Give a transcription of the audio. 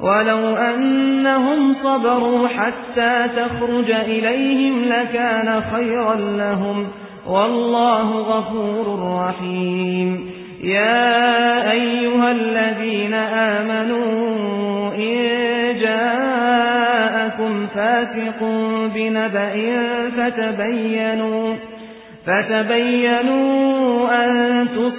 ولو أنهم صبروا حتى تخرج إليهم لكان خيرا لهم والله غفور رحيم. يا أيها الذين آمنوا إن جاءكم فاسق بنبأ فتبينوا فتبينوا أن